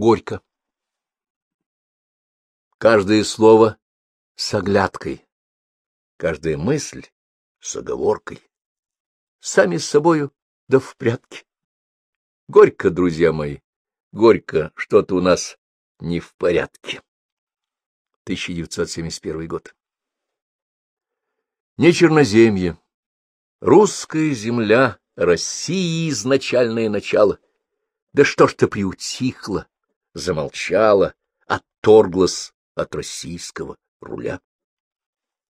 Горько. Каждое слово с оглядкой, каждая мысль с оговоркой, сами с собою да в прятки. Горько, друзья мои, горько, что-то у нас не в порядке. 1971 год. Не черноземье, русская земля, России изначальное начало. Да что ж ты приутихла, замолчала, отторглась от российского руля?